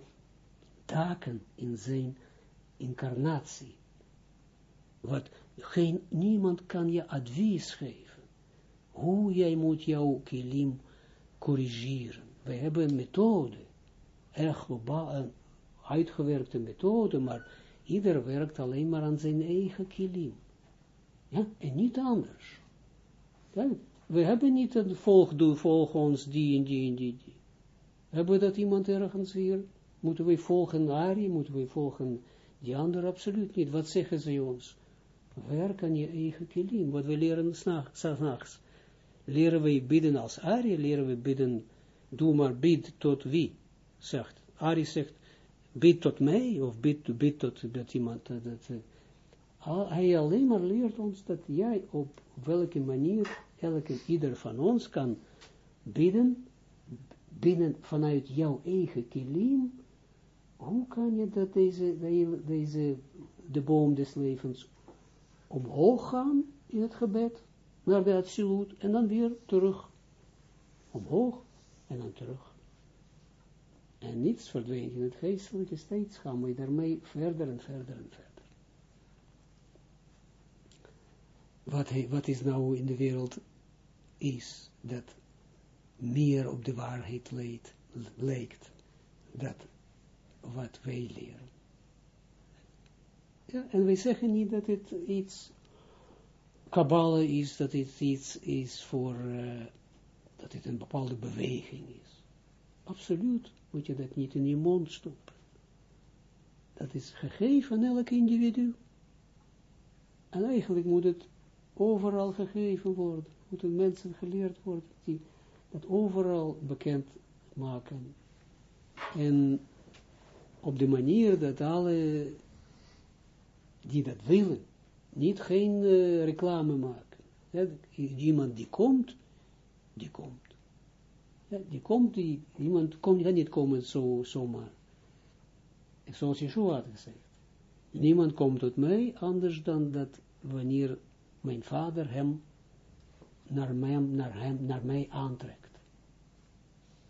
taken in zijn incarnatie. Wat geen, niemand kan je advies geven. Hoe jij moet jouw kilim corrigeren. Wij hebben een methode, erg globaal, een uitgewerkte methode, maar ieder werkt alleen maar aan zijn eigen kilim. Ja, en niet anders. We hebben niet een volg, volg ons die en die en die, die. Hebben we dat iemand ergens hier? Moeten we volgen Ari? Moeten we volgen die andere? Absoluut niet. Wat zeggen ze ons? Werk aan je eigen kilim. Wat we leren s'nachts. Leren we bidden als Ari? Leren we bidden, doe maar bid tot wie? Zegt. Ari zegt, bid tot mij, of bid, bid tot dat iemand, dat, dat, hij alleen maar leert ons dat jij op welke manier elke ieder van ons kan bidden, binnen vanuit jouw eigen kilim, hoe kan je dat deze, deze, de boom des levens omhoog gaan in het gebed, naar de absolute, en dan weer terug, omhoog, en dan terug. En niets verdwijnt in het geestelijke, steeds gaan we daarmee verder en verder en verder. Wat, wat is nou in de wereld is, dat meer op de waarheid lijkt, dat wat wij leren. Ja, en wij zeggen niet dat het iets kabbalen is, dat het iets is voor, uh, dat het een bepaalde beweging is. Absoluut moet je dat niet in je mond stoppen. Dat is gegeven aan elk individu. En eigenlijk moet het overal gegeven worden. Moeten mensen geleerd worden die dat overal bekend maken. En op de manier dat alle die dat willen, niet geen uh, reclame maken. Ja, iemand die komt, die komt. Ja, die komt, die, iemand komt, kan niet komen zo, zomaar. Zoals Yeshua had gezegd. Niemand komt tot mij anders dan dat wanneer mijn vader hem naar mij, naar hem, naar mij aantrekt.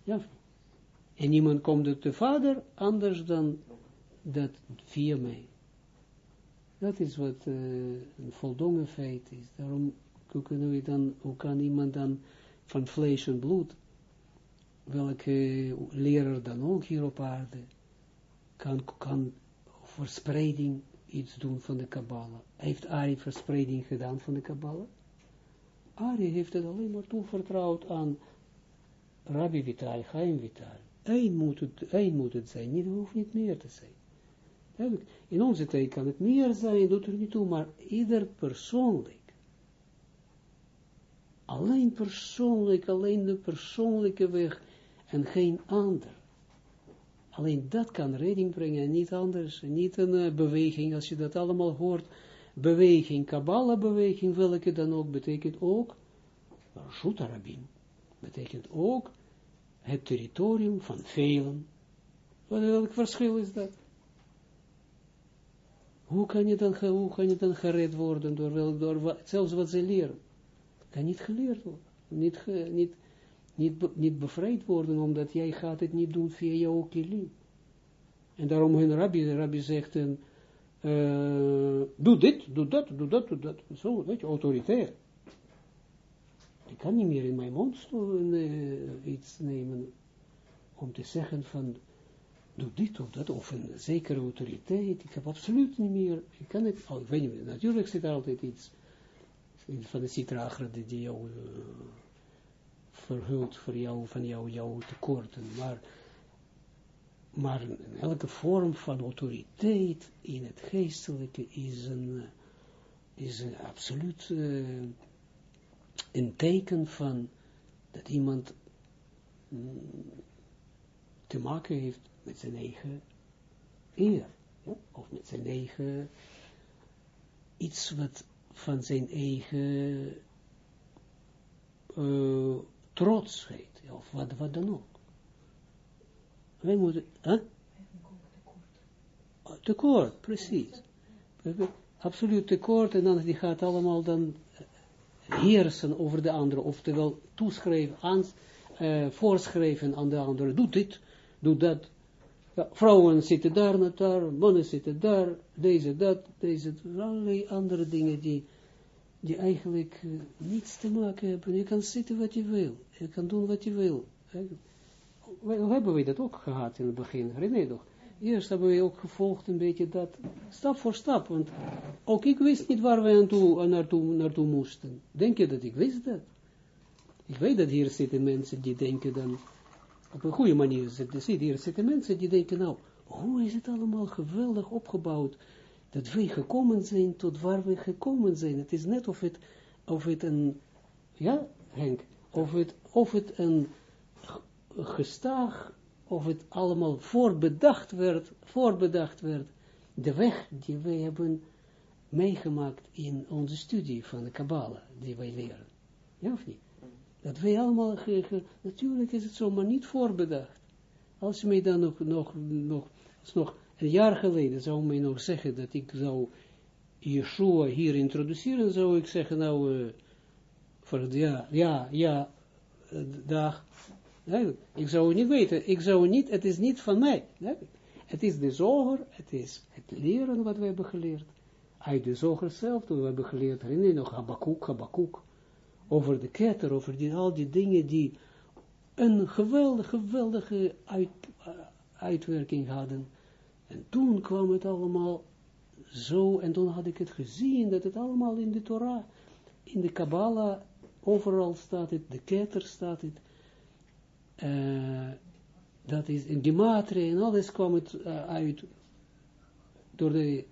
Ja. En niemand komt tot de vader anders dan dat via mij. Dat is wat uh, een voldongen feit is. Daarom kunnen we dan, hoe kan iemand dan van vlees en bloed, welke leraar dan ook hier op aarde, kan, kan verspreiding iets doen van de Kabbalah. Heeft Ari verspreiding gedaan van de Kabbalah? Ari heeft het alleen maar toevertrouwd aan Rabbi Vital, Chaim Vital. Eén moet, het, moet het zijn, niet, hoeft niet meer te zijn. In onze tijd kan het meer zijn, doet er niet toe, maar ieder persoonlijk. Alleen persoonlijk, alleen de persoonlijke weg en geen ander. Alleen dat kan redding brengen, niet anders, niet een uh, beweging, als je dat allemaal hoort, beweging, Kabbalah beweging, welke dan ook, betekent ook, Shutarabim, betekent ook het territorium van velen. Wat, welk verschil is dat? Hoe kan je dan, hoe kan je dan gered worden door, wel, door zelfs wat ze leren? Kan niet geleerd worden, niet, niet niet, bevrijd worden, omdat jij gaat het niet doen via jouw kilim. En daarom hun rabbi, rabbi zegt, uh, doe dit, doe dat, doe dat, doe dat. Zo, weet je, autoritair. Ik kan niet meer in mijn mond uh, iets nemen om te zeggen van, doe dit of dat, of een zekere autoriteit. Ik heb absoluut niet meer, ik kan het, oh, ik weet niet, natuurlijk zit er altijd iets van de citragra die jou... Uh, verhult voor jou, van jou, jouw tekorten, maar, maar elke vorm van autoriteit in het geestelijke is een, is een absoluut uh, een teken van dat iemand mm, te maken heeft met zijn eigen eer, of met zijn eigen iets wat van zijn eigen uh, trotsheid, of wat, wat dan ook. Wij moeten, hè? Huh? Tekort, precies. Absoluut tekort, en dan die gaat allemaal dan, heersen over de andere, oftewel toeschrijven, aan, uh, voorschrijven aan de andere, doe dit, doe dat. Ja, vrouwen zitten daar, naar daar, mannen zitten daar, deze, dat, deze, allerlei andere dingen die, die eigenlijk uh, niets te maken hebben. Je kan zitten wat je wil, je kan doen wat je wil. Hoe hebben we dat ook gehad in het begin, herinner je toch? Eerst hebben we ook gevolgd een beetje dat, stap voor stap, want ook ik wist niet waar we naartoe, naartoe, naartoe moesten. Denk je dat ik wist dat? Ik weet dat hier zitten mensen die denken dan, op een goede manier zitten, hier zitten mensen die denken, nou, hoe is het allemaal geweldig opgebouwd, dat wij gekomen zijn tot waar we gekomen zijn. Het is net of het, of het een, ja, Henk, of het, of het een gestaag of het allemaal voorbedacht werd, voorbedacht werd, de weg die wij hebben meegemaakt in onze studie van de Kabbalah, die wij leren. Ja of niet? Dat wij allemaal, natuurlijk is het zo, maar niet voorbedacht. Als je mij dan nog, nog, nog, nog een jaar geleden zou mij nog zeggen dat ik zou Yeshua hier introduceren, zou ik zeggen, nou, uh, voor, ja, ja, ja, uh, dag, ik zou niet weten, ik zou niet, het is niet van mij. Het is de zoger, het is het leren wat we hebben geleerd. Uit de zoger zelf, toen we hebben geleerd, herinner je nog, Habakkuk, Habakkuk, over de ketter, over die, al die dingen die een geweldige, geweldige uit, uh, uitwerking hadden. En toen kwam het allemaal zo, en toen had ik het gezien, dat het allemaal in de Torah, in de Kabbalah, overal staat het, de ketter staat het, uh, dat is in Gematria en alles kwam het uh, uit door de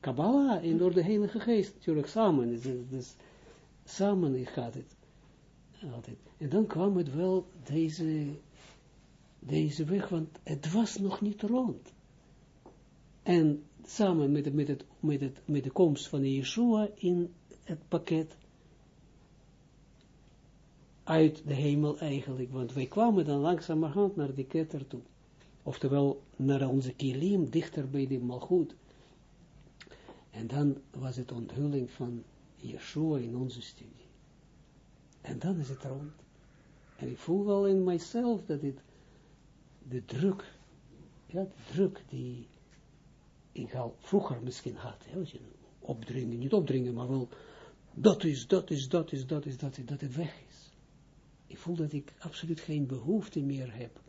Kabbalah en door de Heilige Geest, natuurlijk samen, dus, dus samen gaat het altijd. En dan kwam het wel deze, deze weg, want het was nog niet rond. En samen met, met, het, met, het, met de komst van Yeshua in het pakket, uit de hemel eigenlijk, want wij kwamen dan langzamerhand naar die ketter toe. Oftewel, naar onze kilim, dichter bij de malgoed. En dan was het onthulling van Yeshua in onze studie. En dan is het rond. En ik voel wel in mijzelf dat het, de druk, ja, de druk die ik al vroeger misschien had, hè, je opdringen, niet opdringen, maar wel, dat is, dat is, dat is, dat is, dat is, dat het weg is ik voel dat ik absoluut geen behoefte meer heb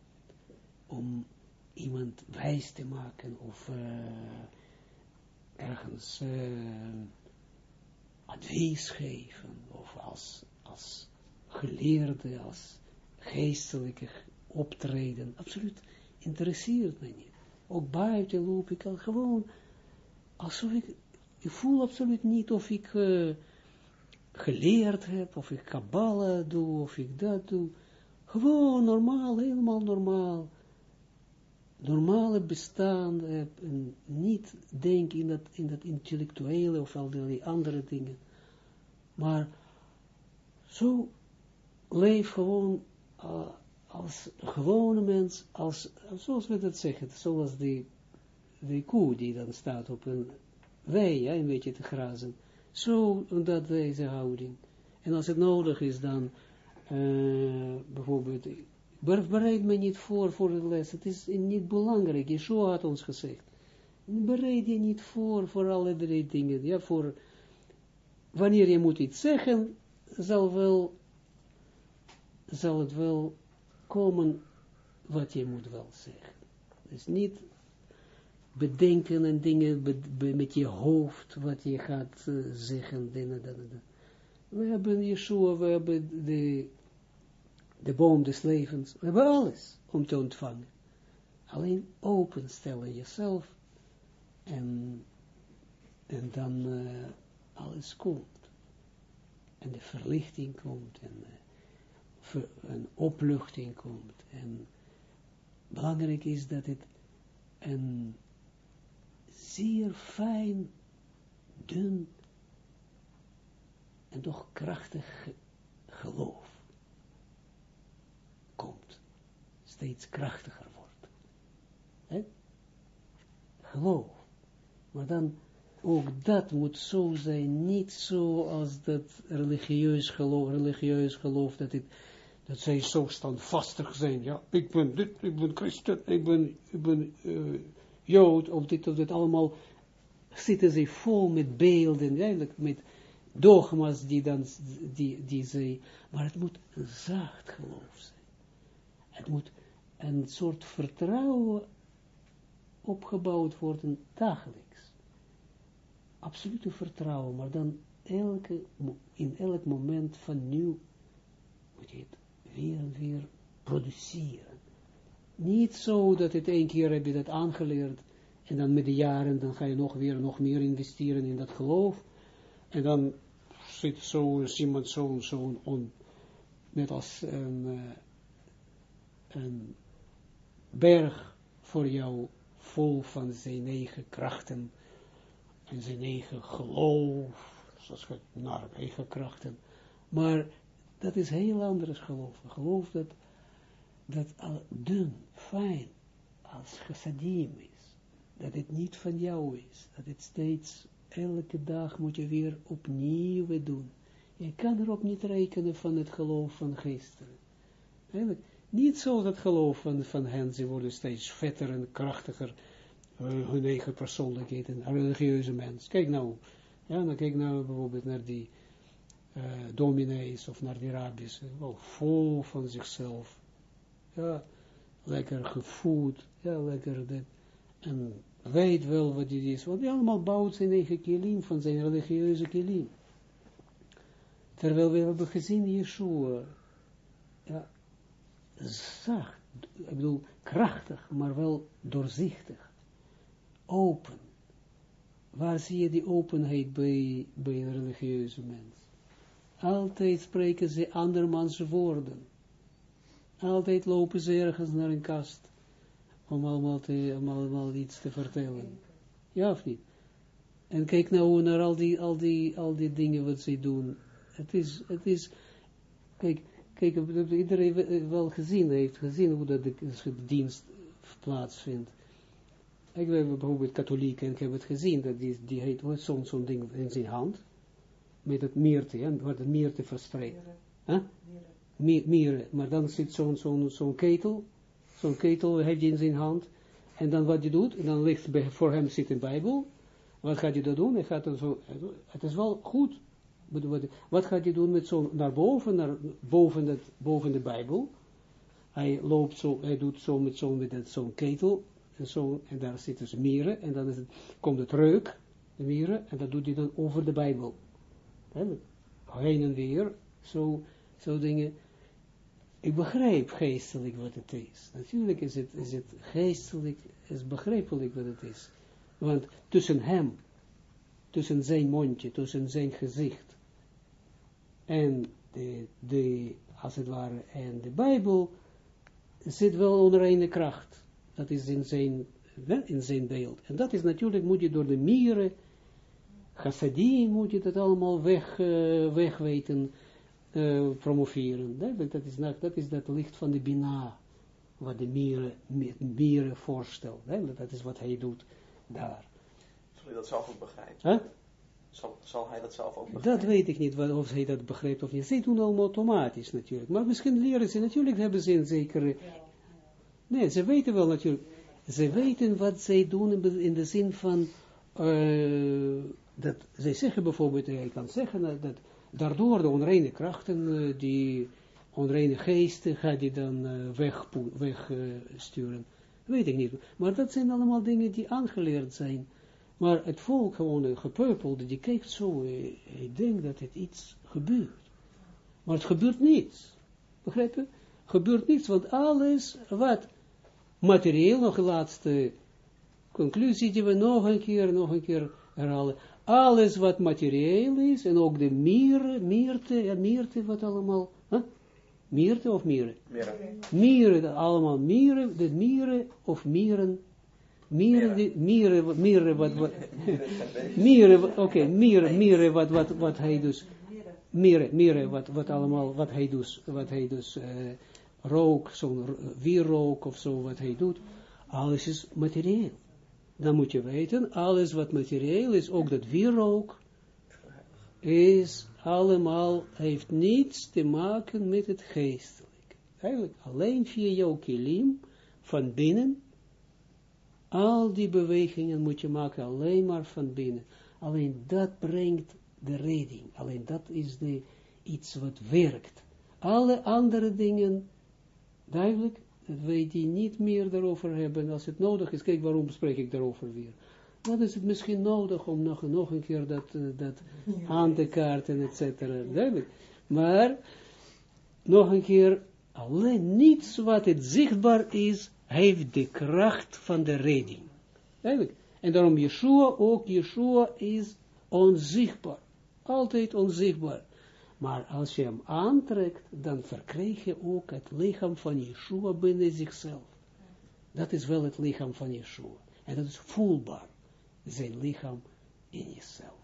om iemand wijs te maken of uh, ergens uh, advies geven of als, als geleerde, als geestelijke optreden. Absoluut interesseert mij niet. Ook buiten loop ik al gewoon alsof ik, ik voel absoluut niet of ik uh, geleerd heb, of ik kabbala doe, of ik dat doe. Gewoon normaal, helemaal normaal. Normale bestaan heb en niet denk in dat, in dat intellectuele of al die andere dingen. Maar zo leef gewoon uh, als gewone mens, als, zoals we dat zeggen, zoals die, die koe die dan staat op een wei, een beetje te grazen zo, dat deze houding. En als het nodig is, dan uh, bijvoorbeeld, bereid me niet voor voor de les. Het is niet belangrijk. Yeshua had ons gezegd. Bereid je niet voor voor alle drie dingen. Ja, voor wanneer je moet iets zeggen, zal wel, zal het wel komen wat je moet wel zeggen. Dus niet bedenken en dingen met je hoofd, wat je gaat uh, zeggen, dat. We hebben Yeshua, we hebben de, de boom des levens, we hebben alles om te ontvangen. Alleen openstellen jezelf en, en dan uh, alles komt. En de verlichting komt en ver, een opluchting komt. En belangrijk is dat het een zeer fijn, dun en toch krachtig geloof komt. Steeds krachtiger wordt. He? Geloof. Maar dan ook dat moet zo zijn, niet zo als dat religieus geloof, religieus geloof, dat, het, dat zij zo standvastig zijn, ja, ik ben dit, ik ben christen, ik ben, ik ben uh, jood, of dit of dit, allemaal zitten ze vol met beelden, eigenlijk met dogma's die dan, die, die zij, maar het moet een zacht geloof zijn. Het moet een soort vertrouwen opgebouwd worden dagelijks. Absolute vertrouwen, maar dan elke, in elk moment van nu moet je het weer en weer produceren. Niet zo dat het één keer heb je dat aangeleerd en dan met de jaren dan ga je nog weer nog meer investeren in dat geloof en dan zit zo iemand zo'n zo on, net als een, een berg voor jou vol van zijn eigen krachten en zijn eigen geloof, zoals het naar eigen krachten. Maar dat is heel anders geloof. Geloof dat, dat al dun, fijn, als chassadim is. Dat het niet van jou is. Dat het steeds, elke dag moet je weer opnieuw doen. Je kan erop niet rekenen van het geloof van gisteren. Niet zo dat geloof van, hen, ze worden steeds vetter en krachtiger, uh, hun eigen persoonlijkheid, een religieuze mens. Kijk nou, ja, dan kijk nou bijvoorbeeld naar die uh, dominees of naar die rabbis, wel vol van zichzelf, ja, lekker gevoed, ja, lekker dit, en weet wel wat dit is, want hij allemaal bouwt zijn eigen kilim, van zijn religieuze kilim. Terwijl we hebben gezien Yeshua, ja, zacht, ik bedoel krachtig, maar wel doorzichtig, open. Waar zie je die openheid bij, bij een religieuze mens? Altijd spreken ze andermans woorden. Altijd lopen ze ergens naar een kast om allemaal, te, om allemaal iets te vertellen. Ja of niet? En kijk nou naar al die, al die, al die dingen wat ze doen. Het is, het is, kijk, Kijk, iedereen wel gezien heeft, gezien hoe dat de, dienst plaatsvindt. Ik heb bijvoorbeeld katholiek en ik heb het gezien, dat die, die heeft zo'n zo'n ding in zijn hand, met het meerte, ja, wordt het meerte verspreid. Huh? Mieren, maar dan zit zo'n zo'n zo'n ketel, zo'n ketel heeft hij in zijn hand, en dan wat je doet, en dan ligt bij, voor hem zit een bijbel, wat gaat hij dat doen? Hij gaat dan zo, het is wel goed, wat gaat hij doen met zo naar boven, naar boven, het, boven de Bijbel? Hij loopt zo, hij doet zo met zo'n met ketel, en, zo, en daar zitten ze mieren, en dan is het, komt het reuk, de mieren, en dat doet hij dan over de Bijbel. Heen en weer, zo, zo dingen. Ik begrijp geestelijk wat het is. Natuurlijk is het, is het geestelijk, is begrijpelijk wat het is. Want tussen hem, tussen zijn mondje, tussen zijn gezicht, en de, de, als het ware, en de Bijbel zit wel onder een kracht. Dat is in zijn, in zijn beeld. En dat is natuurlijk, moet je door de mieren, chassadim, moet je dat allemaal weg, uh, wegweten, uh, promoveren. Dat is, dat is dat licht van de Bina, wat de mieren, mieren voorstelt. Dat is wat hij doet daar. Je dat zelf ook begrijpen? Huh? Zal, zal hij dat zelf ook begrijpen? Dat weet ik niet, of hij dat begrijpt of niet. Zij doen allemaal automatisch natuurlijk. Maar misschien leren ze, natuurlijk hebben ze een zekere... Nee, ze weten wel natuurlijk. Ze weten wat zij doen in de zin van... Uh, dat zij zeggen bijvoorbeeld, je kan zeggen dat daardoor de onreine krachten, uh, die onreine geesten, gaat die dan uh, wegsturen. Weg, weet ik niet. Maar dat zijn allemaal dingen die aangeleerd zijn maar het volk, gewoon een gepeupelde, die kijkt zo, hij denkt dat het iets gebeurt. Maar het gebeurt niets. Begrijp je? Gebeurt niets, want alles wat materieel, nog de laatste conclusie die we nog een keer, nog een keer herhalen. Alles wat materieel is, en ook de mieren, mierte, ja, mierte, wat allemaal, huh? mierte of mieren? Mieren. Mieren, allemaal mieren, de mieren of mieren Mieren, mieren, mieren, wat, wat, mieren, oké, mieren, mieren, wat, wat, wat hij dus, mieren, mieren, wat, wat allemaal, wat hij dus, wat hij dus, uh, rook, zo'n wierrook of zo, wat hij doet, alles is materieel. dan moet je weten, alles wat materieel is, ook dat wierook, is allemaal, heeft niets te maken met het geestelijk. Eigenlijk alleen via jouw kilim, van binnen, al die bewegingen moet je maken alleen maar van binnen. Alleen dat brengt de redding. Alleen dat is de, iets wat werkt. Alle andere dingen, duidelijk, dat wij die niet meer daarover hebben als het nodig is. Kijk, waarom spreek ik daarover weer? Dan is het misschien nodig om nog, nog een keer dat, uh, dat aan te kaarten, et cetera. Duidelijk. Maar, nog een keer, alleen niets wat het zichtbaar is, heeft de kracht van de redding. Duidelijk. En daarom Yeshua ook, Yeshua is onzichtbaar. Altijd onzichtbaar. Maar als je hem aantrekt, dan verkrijg je ook het lichaam van Yeshua binnen zichzelf. Dat is wel het lichaam van Yeshua. En dat is voelbaar. Zijn lichaam in jezelf.